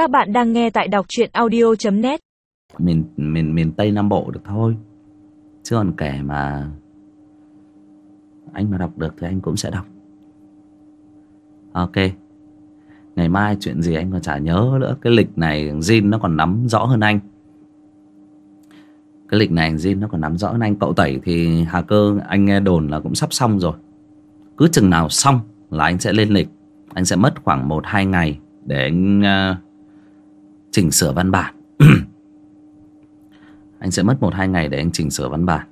Các bạn đang nghe tại đọc truyện audio.net miền miền miền Tây Nam Bộ được thôi. Chứ còn kể mà anh mà đọc được thì anh cũng sẽ đọc. Ok. Ngày mai chuyện gì anh còn chả nhớ nữa. Cái lịch này Jin nó còn nắm rõ hơn anh. Cái lịch này Jin nó còn nắm rõ hơn anh. Cậu tẩy thì Hà Cơ anh nghe đồn là cũng sắp xong rồi. Cứ chừng nào xong là anh sẽ lên lịch. Anh sẽ mất khoảng một hai ngày để anh uh, chỉnh sửa văn bản. Anh sẽ mất một hai ngày để anh chỉnh sửa văn bản,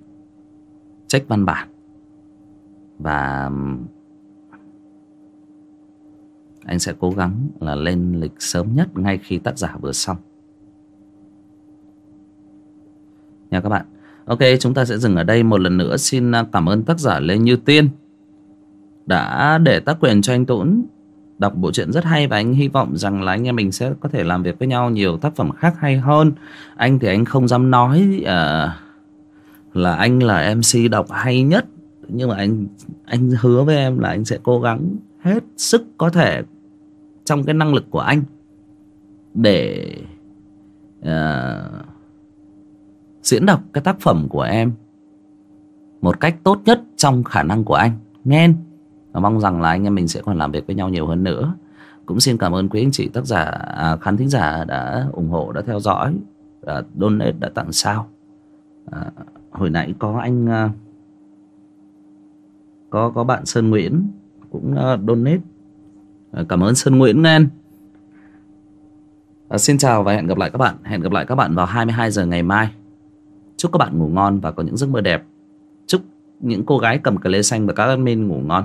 check văn bản. Và anh sẽ cố gắng là lên lịch sớm nhất ngay khi tác giả vừa xong. Nha các bạn. Ok, chúng ta sẽ dừng ở đây. Một lần nữa xin à, cảm ơn tác giả lê như tiên đã để tác quyền cho anh Tuấn đọc bộ truyện rất hay và anh hy vọng rằng là anh em mình sẽ có thể làm việc với nhau nhiều tác phẩm khác hay hơn. Anh thì anh không dám nói uh, là anh là mc đọc hay nhất nhưng mà anh anh hứa với em là anh sẽ cố gắng hết sức có thể trong cái năng lực của anh để uh, diễn đọc cái tác phẩm của em một cách tốt nhất trong khả năng của anh. Nghe và mong rằng là anh em mình sẽ còn làm việc với nhau nhiều hơn nữa. Cũng xin cảm ơn quý anh chị tác giả à, khán thính giả đã ủng hộ đã theo dõi đã donate đã tặng sao. À, hồi nãy có anh à, có có bạn Sơn Nguyễn cũng à, donate. À, cảm ơn Sơn Nguyễn nghe à, xin chào và hẹn gặp lại các bạn. Hẹn gặp lại các bạn vào 22 giờ ngày mai. Chúc các bạn ngủ ngon và có những giấc mơ đẹp. Chúc những cô gái cầm cờ lê xanh và các admin ngủ ngon.